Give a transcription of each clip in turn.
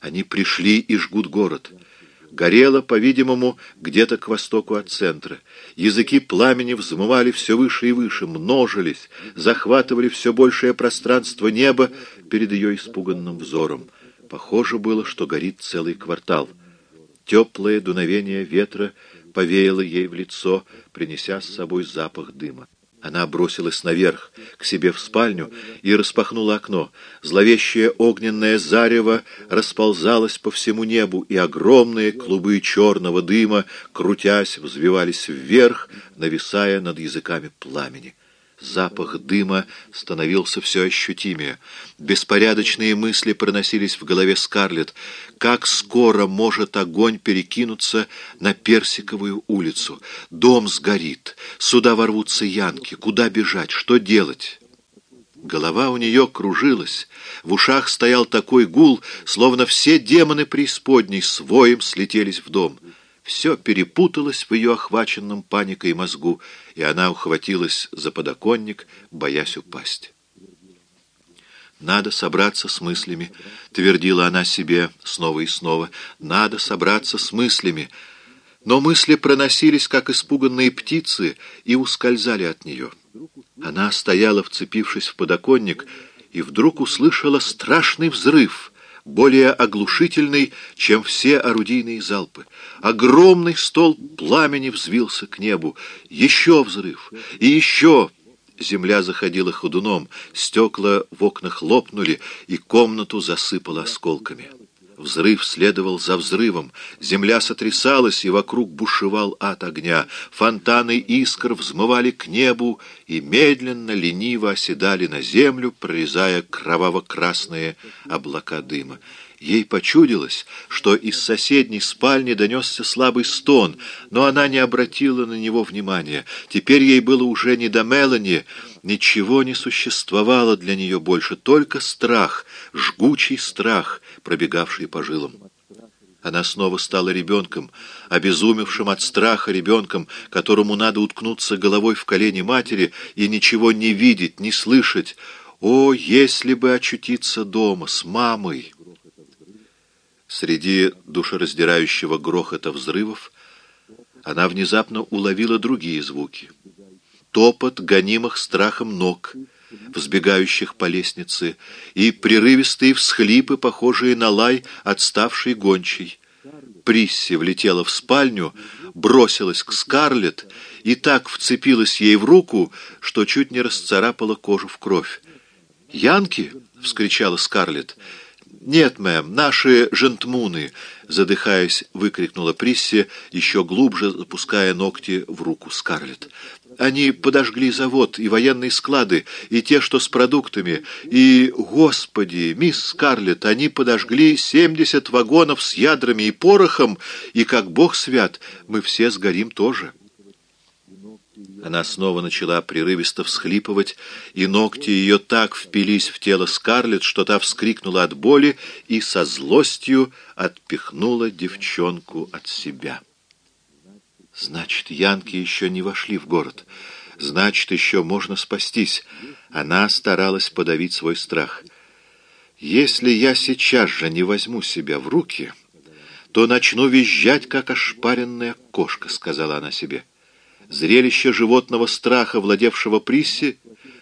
Они пришли и жгут город. Горело, по-видимому, где-то к востоку от центра. Языки пламени взмывали все выше и выше, множились, захватывали все большее пространство неба перед ее испуганным взором. Похоже было, что горит целый квартал. Теплое дуновение ветра повеяло ей в лицо, принеся с собой запах дыма. Она бросилась наверх, к себе в спальню, и распахнула окно. Зловещее огненное зарево расползалось по всему небу, и огромные клубы черного дыма, крутясь, взвивались вверх, нависая над языками пламени. Запах дыма становился все ощутимее. Беспорядочные мысли проносились в голове Скарлетт. Как скоро может огонь перекинуться на Персиковую улицу? Дом сгорит, сюда ворвутся янки. Куда бежать? Что делать? Голова у нее кружилась, в ушах стоял такой гул, словно все демоны преисподней с воем слетелись в дом. Все перепуталось в ее охваченном паникой мозгу, и она ухватилась за подоконник, боясь упасть. «Надо собраться с мыслями», — твердила она себе снова и снова. «Надо собраться с мыслями». Но мысли проносились, как испуганные птицы, и ускользали от нее. Она стояла, вцепившись в подоконник, и вдруг услышала страшный взрыв — более оглушительный, чем все орудийные залпы. Огромный стол пламени взвился к небу. Еще взрыв, и еще... Земля заходила ходуном, стекла в окнах лопнули, и комнату засыпало осколками. Взрыв следовал за взрывом, земля сотрясалась, и вокруг бушевал ад огня. Фонтаны искр взмывали к небу и медленно, лениво оседали на землю, прорезая кроваво-красные облака дыма. Ей почудилось, что из соседней спальни донесся слабый стон, но она не обратила на него внимания. Теперь ей было уже не до Мелани, ничего не существовало для нее больше, только страх, жгучий страх, пробегавший по жилам. Она снова стала ребенком, обезумевшим от страха ребенком, которому надо уткнуться головой в колени матери и ничего не видеть, не слышать. О, если бы очутиться дома с мамой! Среди душераздирающего грохота взрывов она внезапно уловила другие звуки. Топот гонимых страхом ног, взбегающих по лестнице, и прерывистые всхлипы, похожие на лай, отставшей гончей. Присси влетела в спальню, бросилась к Скарлетт и так вцепилась ей в руку, что чуть не расцарапала кожу в кровь. «Янки!» — вскричала Скарлетт. «Нет, мэм, наши жентмуны!» — задыхаясь, выкрикнула Присси, еще глубже запуская ногти в руку Скарлетт. «Они подожгли завод и военные склады, и те, что с продуктами, и, господи, мисс Скарлетт, они подожгли семьдесят вагонов с ядрами и порохом, и, как бог свят, мы все сгорим тоже». Она снова начала прерывисто всхлипывать, и ногти ее так впились в тело Скарлетт, что та вскрикнула от боли и со злостью отпихнула девчонку от себя. Значит, янки еще не вошли в город. Значит, еще можно спастись. Она старалась подавить свой страх. Если я сейчас же не возьму себя в руки, то начну визжать, как ошпаренная кошка, сказала она себе. Зрелище животного страха, владевшего Присси,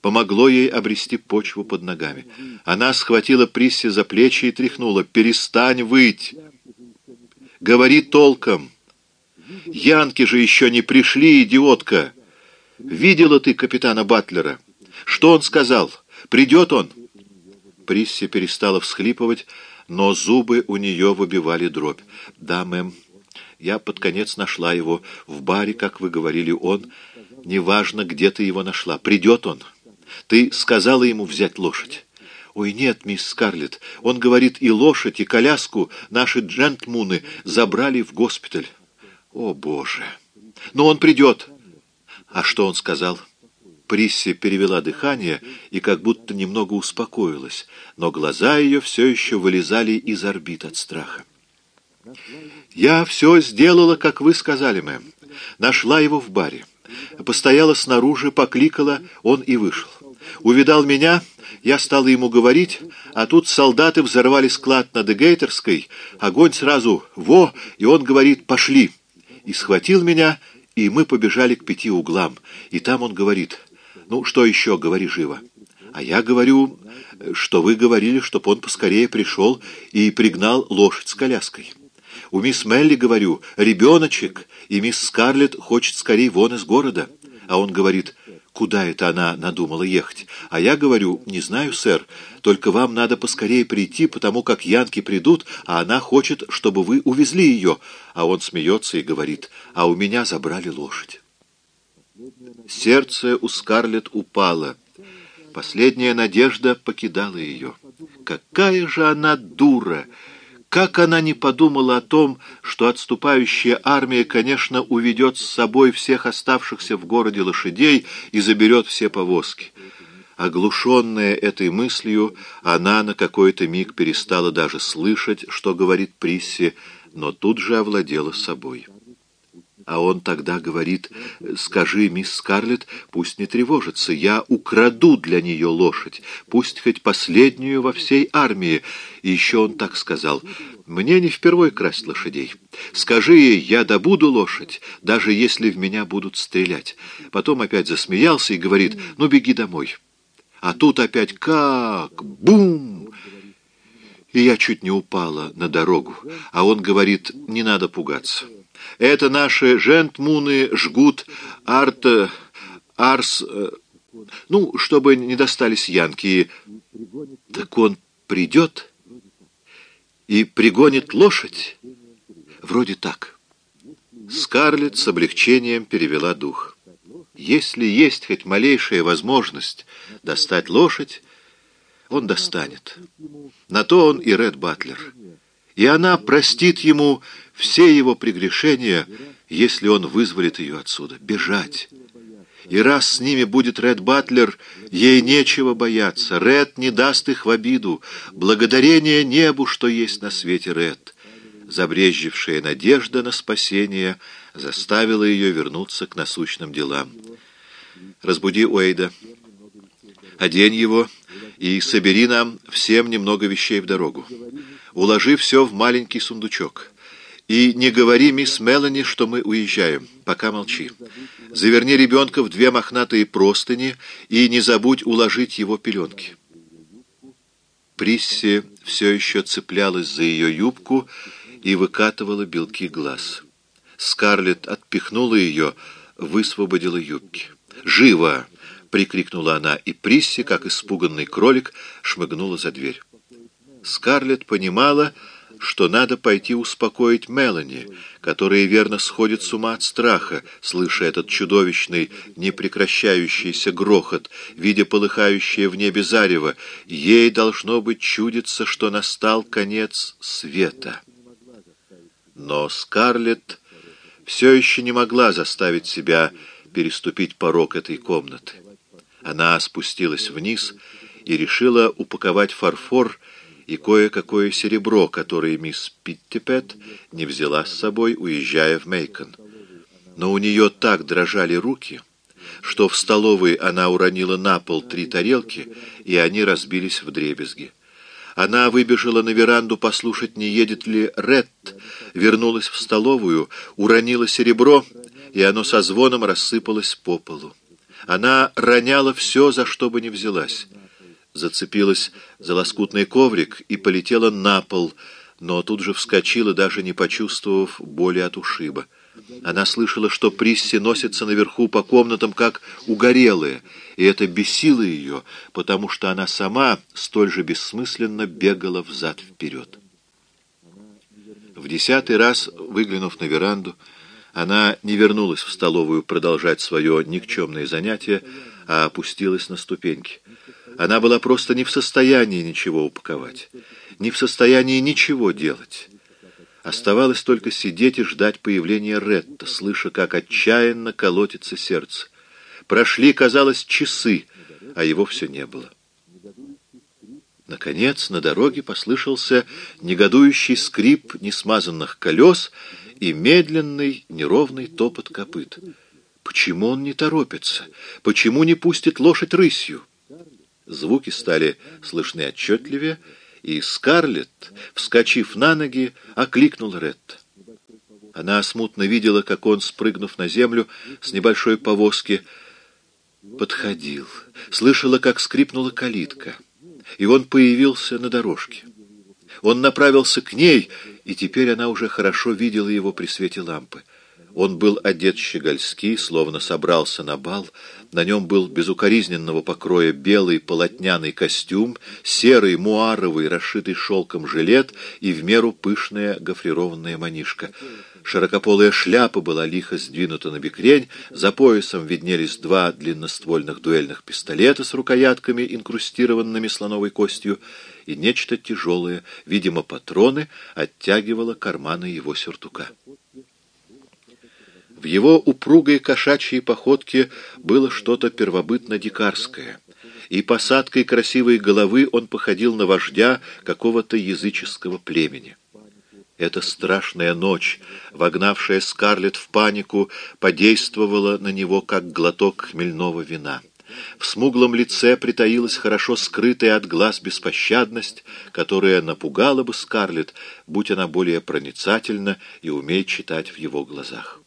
помогло ей обрести почву под ногами. Она схватила Присси за плечи и тряхнула. «Перестань выть! Говори толком! Янки же еще не пришли, идиотка! Видела ты капитана Батлера? Что он сказал? Придет он?» Присси перестала всхлипывать, но зубы у нее выбивали дробь. «Да, мэм». Я под конец нашла его. В баре, как вы говорили, он... Неважно, где ты его нашла. Придет он. Ты сказала ему взять лошадь. «Ой, нет, мисс Скарлетт, он говорит, и лошадь, и коляску наши джентльмуны забрали в госпиталь». «О, Боже! Но он придет!» «А что он сказал?» Присси перевела дыхание и как будто немного успокоилась, но глаза ее все еще вылезали из орбит от страха. «Я все сделала, как вы сказали, мэм. Нашла его в баре. Постояла снаружи, покликала, он и вышел. Увидал меня, я стала ему говорить, а тут солдаты взорвали склад на Дегейтерской, огонь сразу «во», и он говорит «пошли». И схватил меня, и мы побежали к пяти углам. И там он говорит «ну, что еще, говори живо». А я говорю, что вы говорили, чтоб он поскорее пришел и пригнал лошадь с коляской. У мисс Мелли, говорю, ребеночек, и мисс Скарлетт хочет скорее вон из города. А он говорит, куда это она надумала ехать. А я говорю, не знаю, сэр, только вам надо поскорее прийти, потому как янки придут, а она хочет, чтобы вы увезли ее. А он смеется и говорит, а у меня забрали лошадь. Сердце у Скарлетт упало. Последняя надежда покидала ее. Какая же она дура! Как она не подумала о том, что отступающая армия, конечно, уведет с собой всех оставшихся в городе лошадей и заберет все повозки. Оглушенная этой мыслью, она на какой-то миг перестала даже слышать, что говорит Присси, но тут же овладела собой. А он тогда говорит, «Скажи, мисс Скарлетт, пусть не тревожится, я украду для нее лошадь, пусть хоть последнюю во всей армии». И еще он так сказал, «Мне не впервой красть лошадей. Скажи ей, я добуду лошадь, даже если в меня будут стрелять». Потом опять засмеялся и говорит, «Ну, беги домой». А тут опять как? Бум! И я чуть не упала на дорогу, а он говорит, не надо пугаться. Это наши жентмуны жгут арт... арс... Э, ну, чтобы не достались янки. Так он придет и пригонит лошадь? Вроде так. Скарлетт с облегчением перевела дух. Если есть хоть малейшая возможность достать лошадь, он достанет. На то он и Ред Батлер. И она простит ему все его прегрешения, если он вызволит ее отсюда. Бежать. И раз с ними будет Ред Батлер, ей нечего бояться. Ред не даст их в обиду. Благодарение небу, что есть на свете Ред. Забрежевшая надежда на спасение заставила ее вернуться к насущным делам. «Разбуди Уэйда, одень его и собери нам всем немного вещей в дорогу. Уложи все в маленький сундучок». И не говори мисс Мелани, что мы уезжаем. Пока молчи. Заверни ребенка в две мохнатые простыни и не забудь уложить его пеленки. Присси все еще цеплялась за ее юбку и выкатывала белки глаз. Скарлетт отпихнула ее, высвободила юбки. «Живо!» — прикрикнула она, и Присси, как испуганный кролик, шмыгнула за дверь. Скарлетт понимала, что надо пойти успокоить Мелани, которая верно сходит с ума от страха, слыша этот чудовищный, непрекращающийся грохот, видя полыхающее в небе зарево. Ей должно быть чудиться, что настал конец света. Но Скарлетт все еще не могла заставить себя переступить порог этой комнаты. Она спустилась вниз и решила упаковать фарфор и кое-какое серебро, которое мисс Питтипет не взяла с собой, уезжая в Мейкон. Но у нее так дрожали руки, что в столовой она уронила на пол три тарелки, и они разбились в дребезги. Она выбежала на веранду послушать, не едет ли Ретт, вернулась в столовую, уронила серебро, и оно со звоном рассыпалось по полу. Она роняла все, за что бы ни взялась зацепилась за лоскутный коврик и полетела на пол, но тут же вскочила, даже не почувствовав боли от ушиба. Она слышала, что Присси носится наверху по комнатам, как угорелая, и это бесило ее, потому что она сама столь же бессмысленно бегала взад-вперед. В десятый раз, выглянув на веранду, она не вернулась в столовую продолжать свое никчемное занятие, а опустилась на ступеньки. Она была просто не в состоянии ничего упаковать, не в состоянии ничего делать. Оставалось только сидеть и ждать появления Ретта, слыша, как отчаянно колотится сердце. Прошли, казалось, часы, а его все не было. Наконец на дороге послышался негодующий скрип несмазанных колес и медленный неровный топот копыт. Почему он не торопится? Почему не пустит лошадь рысью? Звуки стали слышны отчетливее, и Скарлетт, вскочив на ноги, окликнул Ретта. Она смутно видела, как он, спрыгнув на землю с небольшой повозки, подходил. Слышала, как скрипнула калитка, и он появился на дорожке. Он направился к ней, и теперь она уже хорошо видела его при свете лампы. Он был одет щегольски, словно собрался на бал. На нем был безукоризненного покроя белый полотняный костюм, серый муаровый, расшитый шелком жилет и в меру пышная гофрированная манишка. Широкополая шляпа была лихо сдвинута на бекрень, за поясом виднелись два длинноствольных дуэльных пистолета с рукоятками, инкрустированными слоновой костью, и нечто тяжелое, видимо, патроны, оттягивало карманы его сюртука. В его упругой кошачьей походке было что-то первобытно-дикарское, и посадкой красивой головы он походил на вождя какого-то языческого племени. Эта страшная ночь, вогнавшая Скарлетт в панику, подействовала на него, как глоток хмельного вина. В смуглом лице притаилась хорошо скрытая от глаз беспощадность, которая напугала бы Скарлетт, будь она более проницательна и умеет читать в его глазах.